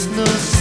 It's no